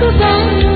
ku